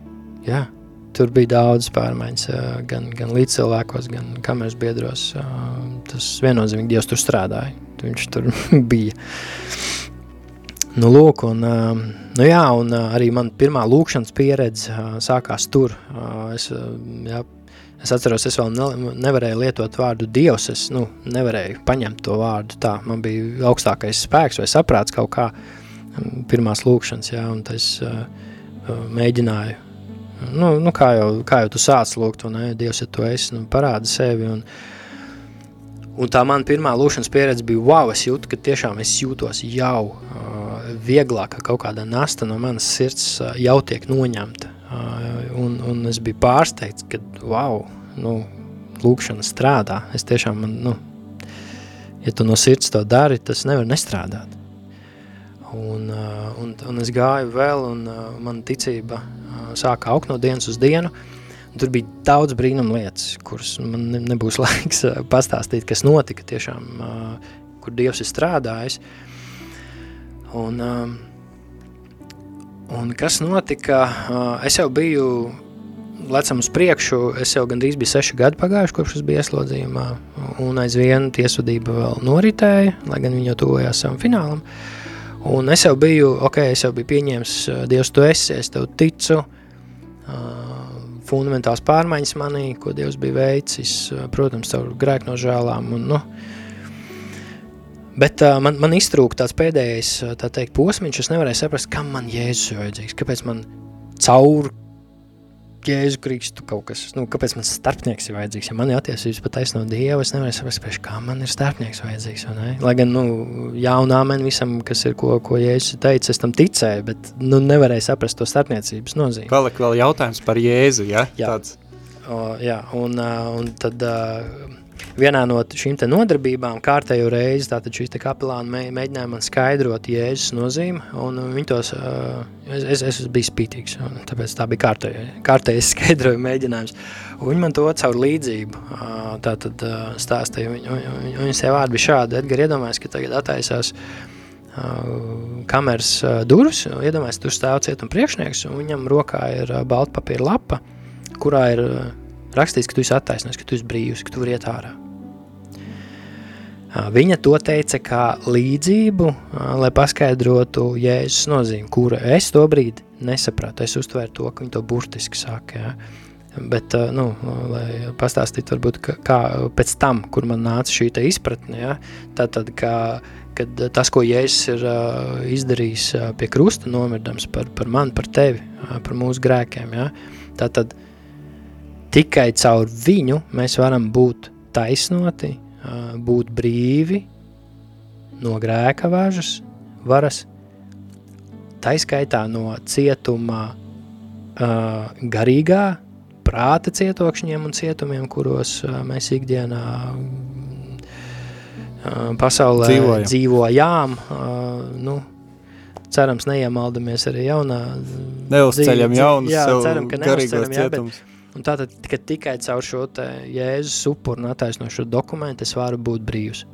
jā. Tur bija daudz pārmaiņas, gan, gan līdzcilvēkos, gan kameras biedros. Tas viennozīmīgi Dievs tur strādāja. Viņš tur [LAUGHS] bija. Nu, lūk, un, nu jā, un arī man pirmā lūkšanas pieredze sākās tur. Es, jā, es atceros, es vēl ne, nevarēju lietot vārdu Dievs, es nu, nevarēju paņemt to vārdu tā. Man bija augstākais spēks vai saprāts kaut kā pirmās lūkšanas, jā, un tas mēģināju nu, nu kā, jau, kā jau tu sāc lūgt, un ne, Dievs, ja tu esi, nu, parāda sevi, un, un tā man pirmā lūšanas pieredze bija, wow, es jūtu, ka tiešām es jūtos jau uh, vieglāk, ka kaut kāda nasta no manas sirds uh, jau tiek noņemta, uh, un, un es biju pārsteigts, ka, wow, nu, lūkšana strādā, es tiešām, man, nu, ja tu no sirds to dari, tas nevar nestrādāt. Un, un, un es gāju vēl, un man ticība sāka augt no dienas uz dienu. Tur bija daudz brīnumu lietas, kuras man nebūs [LAUGHS] laiks pastāstīt, kas notika tiešām, kur Dievs ir strādājis. Un, un kas notika, es jau biju lecam uz priekšu, es jau gandrīz biju seši gadi pagājuši, kopš es biju ieslodzījumā, un aizvien tiesvedība vēl noritēja, lai gan viņi jau tuvojās savam finālam. Un es jau biju, ok, es jau biju pieņēmis, Dievs, tu esi, es tev ticu, fundamentāls pārmaiņas manī, ko Dievs bija veicis, protams, caur grēknožēlām. Un, nu, bet man, man iztrūka tāds pēdējais tā teikt, posmiņš, es nevarēju saprast, kam man Jēzus ir vajadzīgs, kāpēc man caur Jēzu Kristu kaut kas, nu, kāpēc man starpnieks ir vajadzīgs, ja man ir attiecības pat taisno Dievu, es nevaru saprast, kā man ir starpnieks vajadzīgs? Lai gan, nu, jā un āmen visam, kas ir, ko, ko Jēzus teica, es tam ticēju, bet, nu, nevarēju saprast to starpniecības nozīmi. Palika vēl jautājums par Jēzu, ja? Jā, Tāds. O, jā un, un tad... Uh, vienā no šīm nodarbībām kārtējo reizi, šīs te kapelāni mēģināja man skaidrot Jēzus nozīmi, un viņi tos, uh, es, es, es biju spītīgs, tāpēc tā bija kārtēja, kārtējas skaidrojuma mēģinājums. Un viņi man to caur līdzību uh, tātad uh, stāstīja, un, un viņas vārdi bija šādi, Edgar iedomājas, ka tagad attaisās uh, kameras uh, durvis, iedomājas, tur stāv cietuma priekšnieks, un viņam rokā ir uh, balta papīra lapa, kurā ir uh, rakstīts, ka tu esi attaisnojis, ka tu esi brīvs, ka tu vari iet ārā. Viņa to teica kā līdzību, lai paskaidrotu Jēzus nozīmi, kura es to brīdi nesapratu. Es uztvēru to, ka viņi to burtiski saka. Ja? Bet, nu, lai pastāstītu, varbūt, ka, kā pēc tam, kur man nāca šī izpratne, ja? tātad, kā, kad tas, ko Jēzus ir izdarījis pie krusta nomirdams par, par mani, par tevi, par mūsu grēkiem, ja? tātad tikai caur viņu mēs varam būt taisnoti, būt brīvi no grēka važas, varas, taiskaitā no cietuma garīgā, prāta cietokšņiem un cietumiem, kuros mēs ikdienā pasaulē Dzīvojam. dzīvojām. Nu, cerams, neiemaldamies arī jaunā Neuzceļam jaunus jā, ceram, ka neuzceļam, jā, bet-. Un tātad, ka tikai caur šo Jēzus upuru un attaisnošo dokumentu es varu būt brīvs.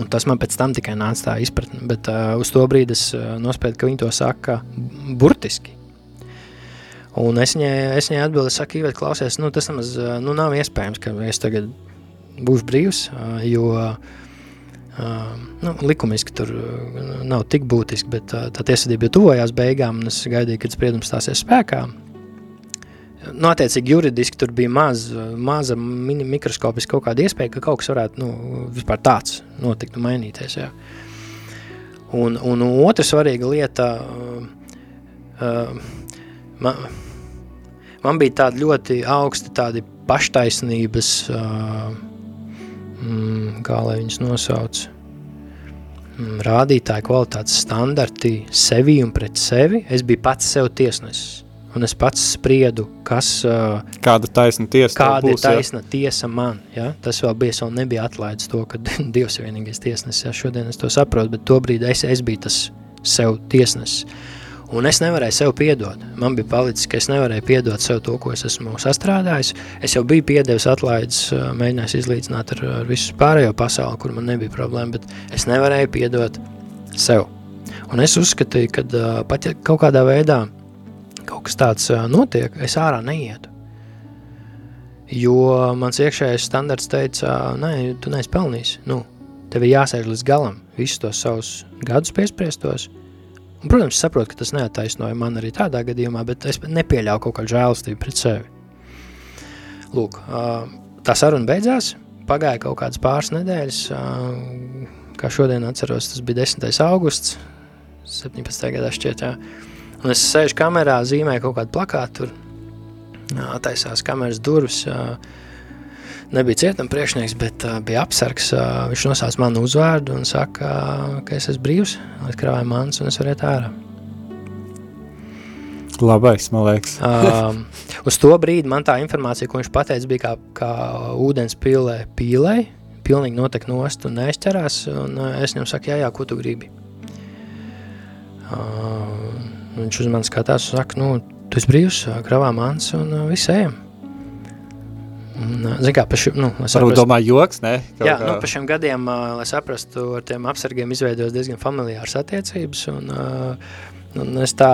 Un tas man pēc tam tikai nāca tā izpratne, bet uh, uz to brīdi es uh, nospēju, ka viņi to saka burtiski. Un es viņai, es viņai atbildu, saku, Ivet, klausies, nu, tas nemaz, uh, nu, nav iespējams, ka es tagad būšu brīvs, uh, jo uh, nu, likumiski tur uh, nav tik būtiski, bet uh, tā tiesvedība jau tuvojās beigām, un es gaidīju, kad spriedums stāsies spēkā. Nu, attiecīgi, juridiski tur bija maz, maza mikroskopiska kaut kāda iespēja, ka kaut kas varētu nu, vispār tāds notikt un mainīties. Jā. Un, un otra svarīga lieta, uh, man, man bija tāda ļoti augsta tādi paštaisnības, uh, mm, kā lai viņas nosauc, mm, rādītāji kvalitātes standarti sevi un pret sevi. Es biju pats sev tiesnesis. Un es pats spriedu, kas, uh, Kāda taisna tiesa kāda būs, jā? taisna tiesa man. Ja? Tas vēl bija, vēl nebija atlaidis to, ka [LAUGHS] Dievs ir vienīgais tiesnesis. Ja? Šodien es to saprotu, bet tobrīd es, es biju tas sev tiesnesis. Un es nevarēju sev piedot. Man bija palicis, ka es nevarēju piedot sev to, ko es esmu sastrādājis. Es jau biju piedevis atlaidis, uh, mēģinājis izlīdzināt ar, ar visu pārējo pasauli, kur man nebija problēma, bet es nevarēju piedot sev. Un es uzskatīju, ka uh, pat ja kaut kādā veidā kaut kas tāds notiek, es ārā neietu. Jo mans iekšējais standarts teica, nē, tu neesi pelnījis. Nu, tev ir jāsēž līdz galam, visus tos savus gadus piespriestos. Un, protams, es saprotu, ka tas neataisnoja man arī tādā gadījumā, bet es nepieļauju kaut kādu žēlastību pret sevi. Lūk, tā saruna beidzās, pagāja kaut kādas pāris nedēļas, kā šodien atceros, tas bija 10. augusts, 17. gadā šķiet, jā. Un es sēžu kamerā, zīmēju kaut kādu plakātu, tur attaisās kameras durvis. Nebija cietuma priekšnieks, bet uh, bija apsargs. Uh, viņš nosauca manu uzvārdu un saka, uh, ka es esmu brīvs, lai krāju mans un es varu iet ārā. Labais, man liekas. Um, uz to brīdi man tā informācija, ko viņš pateica, bija kā, kā ūdens pilē pīlē. Pilnīgi notek nost un neizķerās. Un es viņam saku, jā, jā, ko tu gribi. Uh, viņš uz mani skatās un saka, nu, tu esi brīvs, ā, kravā mans un uh, viss ejam. Uh, zin kā, pa šim, nu? Kaut Jā, kā- nu, pa šiem gadiem, uh, lai saprastu, ar tiem apsargiem izveidojas diezgan familiāras attiecības. Un, un es tā,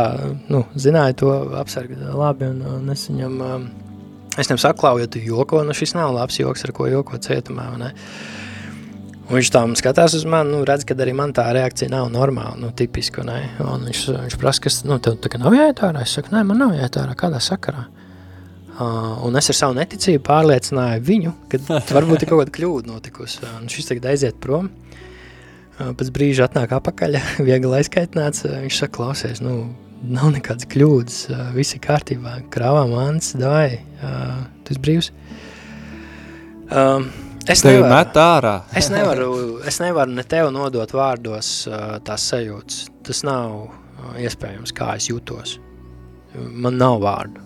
nu, zināju to apsargu labi, un, un es viņam, um, es viņam saklauju, ja tu joko, nu šis nav labs joks, ar ko joko cietumā, ne? Viņš tā skatās uz mani, nu, redz, ka arī man tā reakcija nav normāla, nu, tipiska, viņš, viņš prasa, kas, nu, tev tā nav jāiet ārā? Es saku, nē, man nav jāiet ārā, kādā sakarā? Uh, un es ar savu neticību pārliecināju viņu, ka [LAUGHS] varbūt ir kaut kāda kļūda notikusi. Un šis tagad aiziet prom. Uh, pēc brīža atnāk apakaļ, [LAUGHS] viegli aizkaitināts. Viņš saka, klausies, nu, nav nekādas kļūdas, uh, viss ir kārtībā. Krāvā mans, davai, uh, esi brīvs. Um, es Tevi nevaru, met ārā. es, nevaru, es nevaru ne tev nodot vārdos uh, tās sajūtas. Tas nav uh, iespējams, kā es jūtos. Man nav vārdu.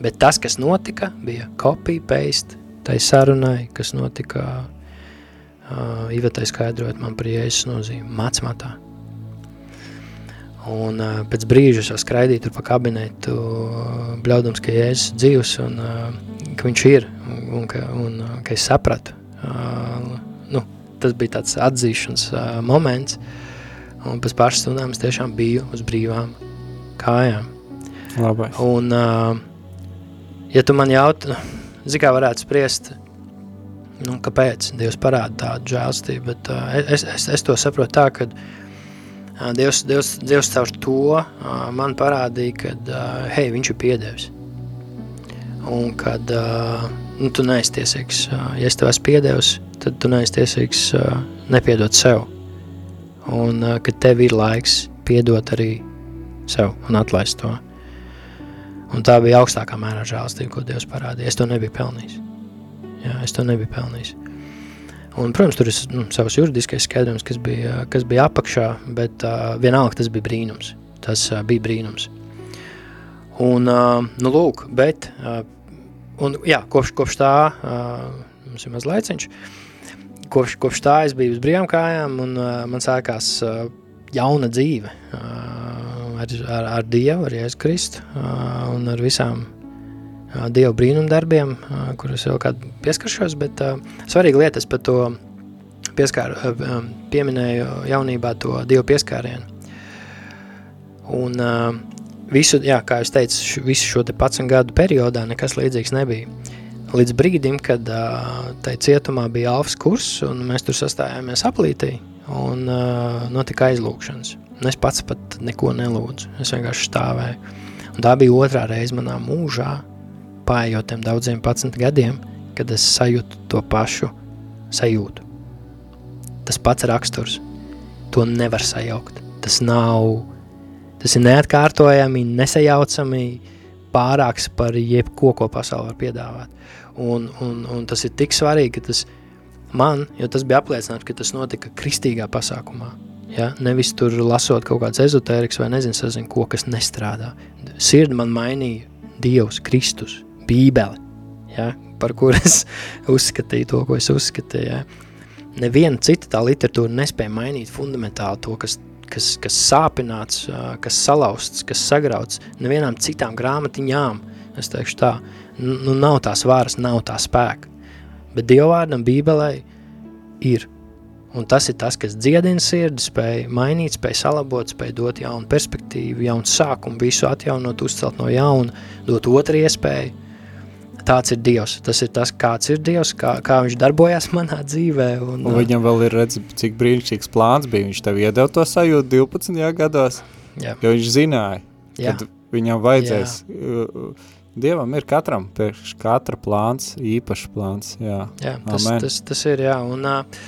Bet tas, kas notika, bija copy-paste tai sarunai, kas notika uh, Ivetai skaidrot man par jēzus nozīmi mācmatā. Un uh, pēc brīža es skraidīju tur pa kabinetu, uh, bļaudams, ka jēzus dzīvs un uh, ka viņš ir un, un, ka, un uh, ka es sapratu. Uh, nu, tas bija tāds atzīšanas uh, moments, un pēc pāris stundām es tiešām biju uz brīvām kājām. Labais. Un, uh, ja tu man jautā, zini, kā varētu spriest, nu, kāpēc Dievs parāda tādu žēlstību, bet uh, es, es, es to saprotu tā, ka Dievs, Dievs, Dievs caur to uh, man parādīja, ka, uh, hei, viņš ir piedevis. Un kad nu, tu neesi tiesīgs, ja es tev esmu piedevis, tad tu neesi tiesīgs nepiedot sev. Un kad tev ir laiks piedot arī sev un atlaist to. Un tā bija augstākā mērā žēlastība, ko Dievs parādīja. Es to nebiju pelnījis. Jā, es to nebiju pelnījis. Un, protams, tur ir nu, savs juridiskais skaidrojums, kas bija, kas bija apakšā, bet uh, vienalga tas bija brīnums. Tas uh, bija brīnums. Un, uh, nu, lūk, bet, uh, un, jā, kopš, kopš tā, uh, mums ir maz laiciņš, kopš, kopš tā es biju uz brīvām kājām, un uh, man sākās uh, jauna dzīve uh, ar, ar, ar Dievu, ar Jēzu Kristu uh, un ar visām Dieva brīnumdarbiem, kurus vēl kādu pieskaršos, bet svarīga lieta, es par to pieskāru, pieminēju jaunībā to Dievu pieskārienu. Un visu, jā, kā es teicu, visu šo te 11 gadu periodā nekas līdzīgs nebija. Līdz brīdim, kad tai cietumā bija alfas kurs, un mēs tur sastājāmies aplītī, un notika aizlūkšanas. Un es pats pat neko nelūdzu, es vienkārši stāvēju. Un tā bija otrā reize manā mūžā, pājot tiem daudziem 11 gadiem, kad es sajūtu to pašu sajūtu. Tas pats raksturs, to nevar sajaukt. Tas nav Tas ir neatkārtojami, nesajaucami, pārāks par jebko, ko pasaule var piedāvāt. Un, un, un tas ir tik svarīgi, ka tas man, jo tas bija apliecināts, ka tas notika kristīgā pasākumā. Ja? Nevis tur lasot kaut kāds ezotēriks vai nezinu, sazinu, ko, kas nestrādā. Sirdi man mainīja Dievs, Kristus, Bībele, ja? par kur es [LAUGHS] uzskatīju to, ko es uzskatīju. Ja? Neviena cita tā literatūra nespēja mainīt fundamentāli to, kas kas, kas sāpināts, kas salauzts, kas sagrauts, nevienām citām grāmatiņām, es teikšu tā, nu nav tās varas, nav tā spēka. Bet Dievvārdam Bībelē ir. Un tas ir tas, kas dziedina sirdi, spēj mainīt, spēj salabot, spēj dot jaunu perspektīvu, jaunu sākumu, visu atjaunot, uzcelt no jauna, dot otru iespēju tāds ir Dievs. Tas ir tas, kāds ir Dievs, kā, kā viņš darbojas manā dzīvē. Un, un viņam vēl ir redz, cik brīnišķīgs plāns bija. Viņš tev iedeva to sajūtu 12 gados, jā. jo viņš zināja, jā. kad viņam vajadzēs. Jā. Dievam ir katram priekš katra plāns, īpašs plāns. Jā, jā tas, Amen. tas, tas ir, jā. Un, uh,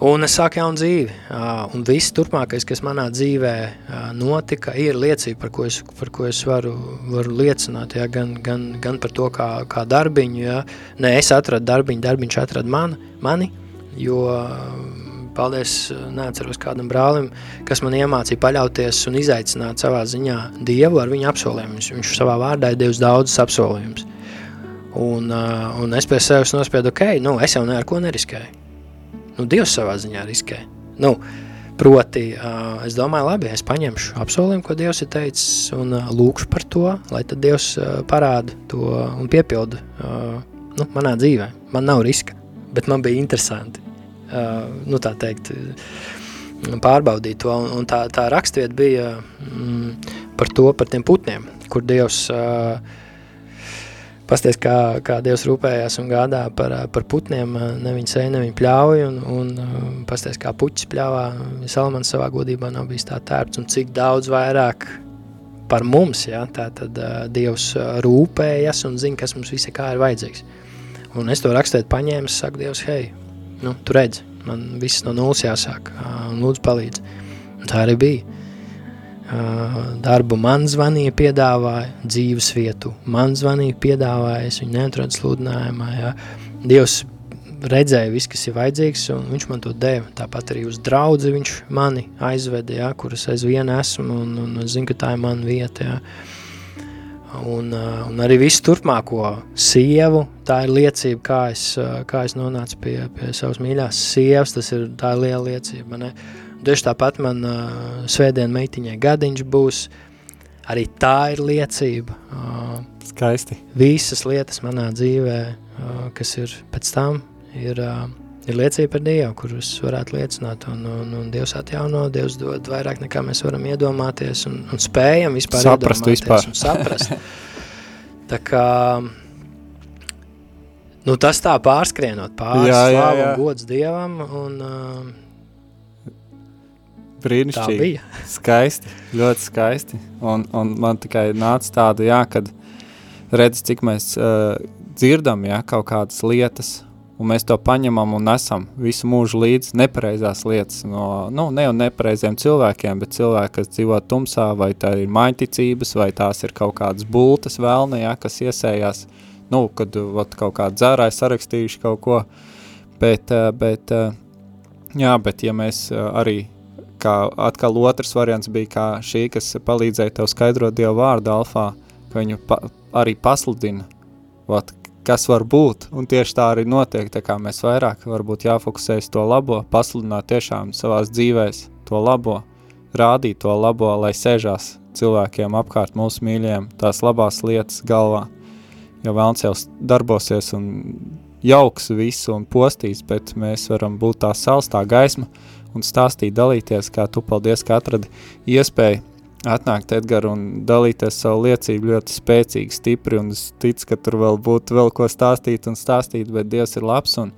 Un es sāku jaunu dzīvi, un viss turpmākais, kas manā dzīvē notika, ir liecība, par ko es, par ko es varu, varu liecināt, ja, gan, gan, gan par to, kā, kā darbiņu, ja. ne es atradu darbiņu, darbiņš atrada man, mani, jo, paldies, neatceros kādam brālim, kas man iemācīja paļauties un izaicināt savā ziņā Dievu ar viņa apsolījumus. Viņš savā vārdā ir devis daudzus apsolījumus. Un, un es pie sevis nospiedu, ok, nu, es jau ne ar ko neriskēju nu, Dievs savā ziņā riskē. Nu, proti, uh, es domāju, labi, es paņemšu apsolījumu, ko Dievs ir teicis, un uh, lūkšu par to, lai tad Dievs uh, parāda to un piepilda uh, nu, manā dzīvē. Man nav riska, bet man bija interesanti, uh, nu, tā teikt, pārbaudīt to, un, un tā, tā rakstvieta bija mm, par to, par tiem putniem, kur Dievs uh, pasties, kā, kā Dievs rūpējās un gādā par, par putniem, ne viņa sēja, ne viņa pļauj, un, un pasties, kā puķis pļāvā, Salamans savā godībā nav bijis tā tērps, un cik daudz vairāk par mums, ja, tā tad uh, Dievs rūpējas un zina, kas mums visi kā ir vajadzīgs. Un es to rakstēt paņēmu, saku Dievs, hei, nu, tu redzi, man viss no nulles jāsāk, uh, un lūdzu palīdz. Un tā arī bija darbu man zvanīja, piedāvāja dzīves vietu. Man zvanīja, piedāvāja, es viņu neatradu sludinājumā. Ja. Dievs redzēja viss, kas ir vajadzīgs, un viņš man to deva. Tāpat arī uz draudzi viņš mani aizveda, ja, kuras aizvien esmu, un, un es zinu, ka tā ir mana vieta. Ja. Un, un arī visu turpmāko sievu, tā ir liecība, kā es, kā es nonācu pie, pie savas mīļās sievas, tas ir tā ir liela liecība. Ne? Tieši tāpat man uh, svētdien meitiņai gadiņš būs, arī tā ir liecība. Uh, Skaisti. Visas lietas manā dzīvē, uh, kas ir pēc tam, ir, uh, ir liecība par Dievu, kurus varētu liecināt, un, un, un Dievs atjauno, Dievs dod vairāk nekā mēs varam iedomāties, un, un spējam vispār saprast vispār. un saprast. tā kā, nu tas tā pārskrienot pāris jā, jā, un gods Dievam, un uh, Brīnišķīgi. Skaisti, ļoti skaisti. Un, un man tikai nāca tāda, jā, kad redz, cik mēs uh, dzirdam, jā, kaut kādas lietas, un mēs to paņemam un nesam visu mūžu līdz nepareizās lietas no, nu, ne jau nepareiziem cilvēkiem, bet cilvēki, kas dzīvo tumsā, vai tā ir maiņticības, vai tās ir kaut kādas bultas vēlne, jā, kas iesējās, nu, kad vat, kaut kādi dzērāji sarakstījuši kaut ko, bet, bet jā, bet ja mēs arī kā atkal otrs variants bija kā šī, kas palīdzēja tev skaidrot Dievu vārdu alfā, ka viņu pa, arī pasludina, vat, kas var būt, un tieši tā arī notiek, tā kā mēs vairāk varbūt jāfokusējas to labo, pasludināt tiešām savās dzīvēs to labo, rādīt to labo, lai sēžās cilvēkiem apkārt mūsu mīļiem tās labās lietas galvā, jo vēlns jau darbosies un jauks visu un postīs, bet mēs varam būt tā sals, tā gaisma un stāstīt, dalīties, kā tu paldies, ka atradi iespēju atnākt Edgar un dalīties savu liecību ļoti spēcīgi, stipri, es ticu, ka tur vēl būtu vēl ko stāstīt un stāstīt, bet Dievs ir labs, un,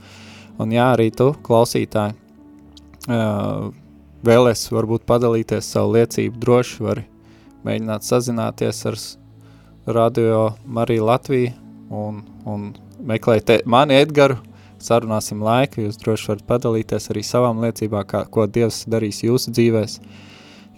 un jā, arī tu, klausītāji, vēlēs varbūt padalīties savu liecību, droši vari mēģināt sazināties ar Radio Mariju Latviju un, un meklēt mani Edgaru, sarunāsim laiku, jūs droši varat padalīties arī savām liecībām, kā, ko Dievs darīs jūsu dzīvēs.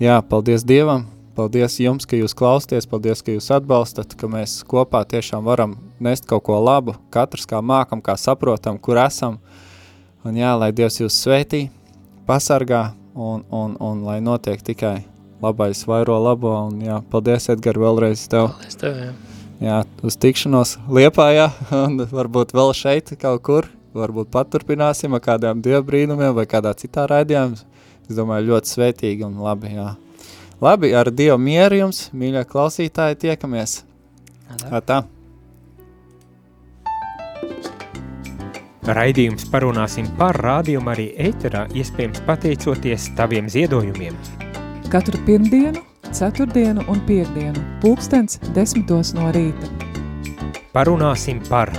Jā, paldies Dievam, Paldies jums, ka jūs klausties, paldies, ka jūs atbalstat, ka mēs kopā tiešām varam nest kaut ko labu, katrs kā mākam, kā saprotam, kur esam. Un jā, lai Dievs jūs svētī, pasargā un, un, un lai notiek tikai labais vairo labo. Un jā, paldies, Edgar, vēlreiz tev. Paldies tev, jā. Jā, uz tikšanos Liepājā [LAUGHS] un varbūt vēl šeit kaut kur. Varbūt paturpināsim ar kādām dievbrīnumiem vai kādā citā raidījumā. Es domāju, ļoti svētīgi un labi, jā. Labi, ar Dievu mieru jums, mīļie klausītāji, tiekamies. Tā. tā. Raidījums parunāsim par rādījumu arī ēterā, iespējams pateicoties taviem ziedojumiem. Katru pirmdienu, ceturtdienu un piekdienu, pulkstens desmitos no rīta. Parunāsim par